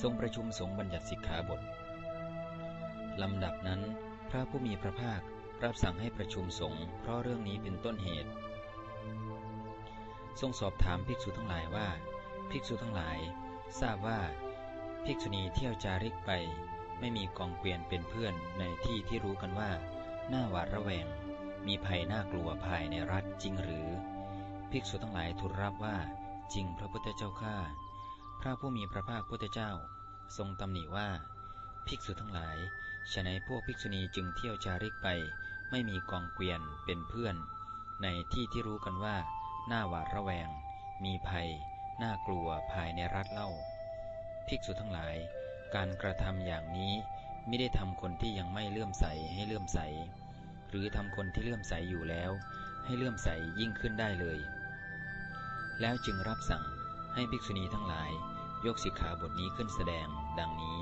ทรงประชุมสงฆ์บัญญัติสิกขาบทลำดับนั้น พระผู้มีพระภาครับสั่งให้ประชุมสงฆ์เพราะเรื่องนี้เป็นต้นเหตุ ทรงสอบถามภิกษุทั้งหลายว่า ภิกษุทั้งหลาย ทราบว่า ภิกษุณีเที่ยวจาริกไป ไม่มีกองเกวียนเป็นเพื่อนในที่ที่รู้กันว่าหน้าหวาดระแวง มีภัยน่ากลัวภายในรัฐจริงหรือ ภิกษุทั้งหลายทูลรับว่าจริงพระพุทธเจ้าข้า พระผู้มีพระภาคพุทธเจ้า ทรงตำหนิว่า ภิกษุทั้งหลายฉะนั้นพวกภิกษุณีจึงเที่ยวจาริกไป ไม่มีกองเกวียนเป็นเพื่อน ในที่ที่รู้กันว่าหน้าหวาดระแวง มีภัย น่ากลัวภายในรัฐเล่า ภิกษุทั้งหลาย การกระทำอย่างนี้ไม่ได้ทำคนที่ยังไม่เลื่อมใสให้เลื่อมใส หรือทำคนที่เลื่อมใสอยู่แล้ว ให้เลื่อมใสยิ่งขึ้นได้เลย แล้วจึงรับสั่ง ให้ภิกษุณีทั้งหลาย ยกสิกขาบทนี้ขึ้นแสดง ดังนี้